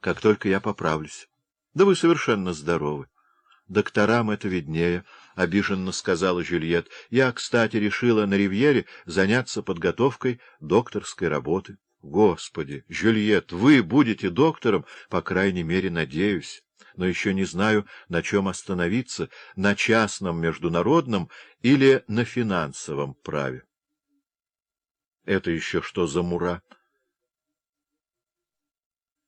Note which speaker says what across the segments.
Speaker 1: как только я поправлюсь. Да вы совершенно здоровы. Докторам это виднее, — обиженно сказала Жюльет. Я, кстати, решила на Ривьере заняться подготовкой докторской работы. Господи, Жюльет, вы будете доктором, по крайней мере, надеюсь но еще не знаю, на чем остановиться, на частном международном или на финансовом праве. Это еще что за мура?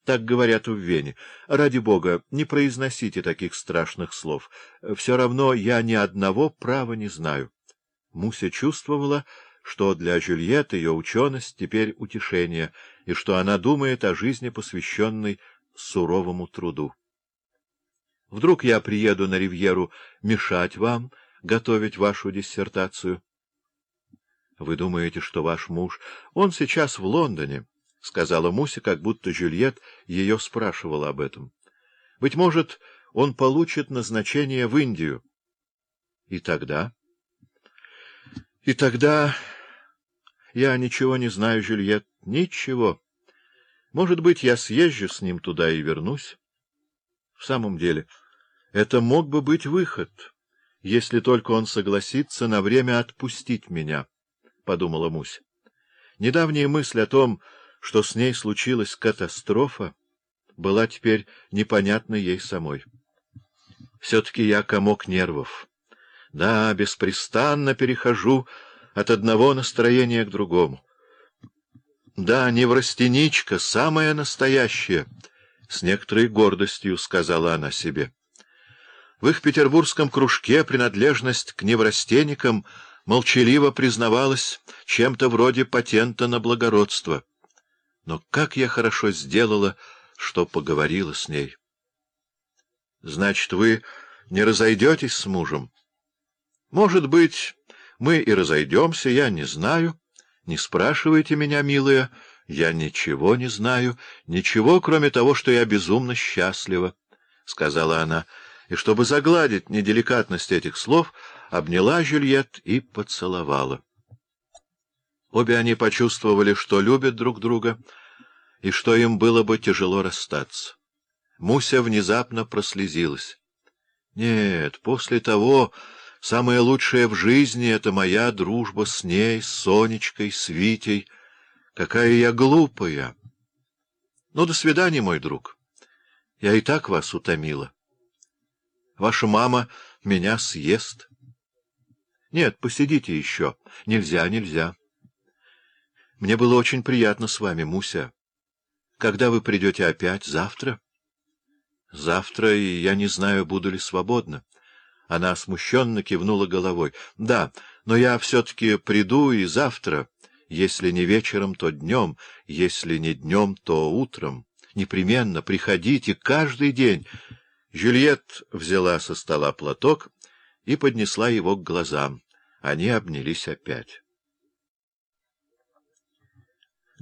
Speaker 1: Так говорят в Вене. Ради бога, не произносите таких страшных слов. Все равно я ни одного права не знаю. Муся чувствовала, что для Жюльет ее ученость теперь утешение, и что она думает о жизни, посвященной суровому труду. Вдруг я приеду на Ривьеру мешать вам готовить вашу диссертацию? — Вы думаете, что ваш муж... Он сейчас в Лондоне, — сказала Муся, как будто Жюльет ее спрашивала об этом. — Быть может, он получит назначение в Индию. — И тогда? — И тогда... Я ничего не знаю, Жюльет, ничего. Может быть, я съезжу с ним туда и вернусь. В самом деле... Это мог бы быть выход, если только он согласится на время отпустить меня, — подумала Муся. Недавняя мысль о том, что с ней случилась катастрофа, была теперь непонятна ей самой. Все-таки я комок нервов. Да, беспрестанно перехожу от одного настроения к другому. Да, неврастеничка, самая настоящая, — с некоторой гордостью сказала она себе. В их петербургском кружке принадлежность к неврастенникам молчаливо признавалась чем-то вроде патента на благородство. Но как я хорошо сделала, что поговорила с ней. — Значит, вы не разойдетесь с мужем? — Может быть, мы и разойдемся, я не знаю. Не спрашивайте меня, милая, я ничего не знаю, ничего, кроме того, что я безумно счастлива, — сказала она, — и, чтобы загладить неделикатность этих слов, обняла Жюльет и поцеловала. Обе они почувствовали, что любят друг друга, и что им было бы тяжело расстаться. Муся внезапно прослезилась. Нет, после того самое лучшее в жизни — это моя дружба с ней, с Сонечкой, с Витей. Какая я глупая! Ну, до свидания, мой друг. Я и так вас утомила. Ваша мама меня съест. Нет, посидите еще. Нельзя, нельзя. Мне было очень приятно с вами, Муся. Когда вы придете опять? Завтра? Завтра, и я не знаю, буду ли свободна. Она смущенно кивнула головой. Да, но я все-таки приду и завтра. Если не вечером, то днем. Если не днем, то утром. Непременно приходите каждый день. Жюльет взяла со стола платок и поднесла его к глазам. Они обнялись опять.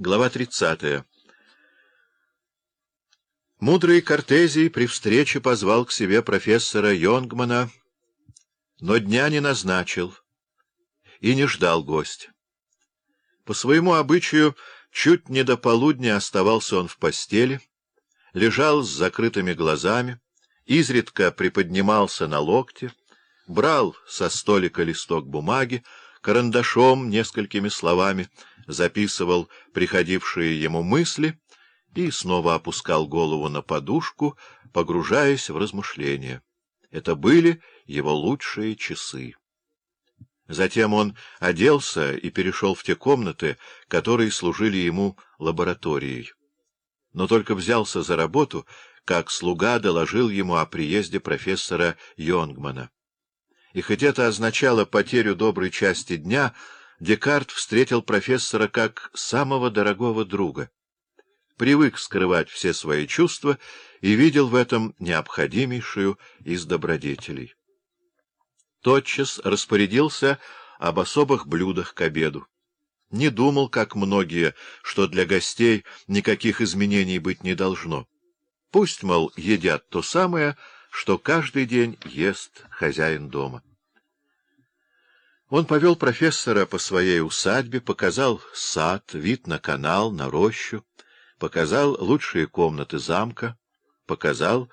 Speaker 1: Глава тридцатая Мудрый Кортезий при встрече позвал к себе профессора Йонгмана, но дня не назначил и не ждал гость. По своему обычаю, чуть не до полудня оставался он в постели, лежал с закрытыми глазами, изредка приподнимался на локте, брал со столика листок бумаги, карандашом несколькими словами записывал приходившие ему мысли и снова опускал голову на подушку, погружаясь в размышления. Это были его лучшие часы. Затем он оделся и перешел в те комнаты, которые служили ему лабораторией. Но только взялся за работу, как слуга доложил ему о приезде профессора Йонгмана. И хоть это означало потерю доброй части дня, Декарт встретил профессора как самого дорогого друга. Привык скрывать все свои чувства и видел в этом необходимейшую из добродетелей. Тотчас распорядился об особых блюдах к обеду. Не думал, как многие, что для гостей никаких изменений быть не должно. Пусть, мол, едят то самое, что каждый день ест хозяин дома. Он повел профессора по своей усадьбе, показал сад, вид на канал, на рощу, показал лучшие комнаты замка, показал,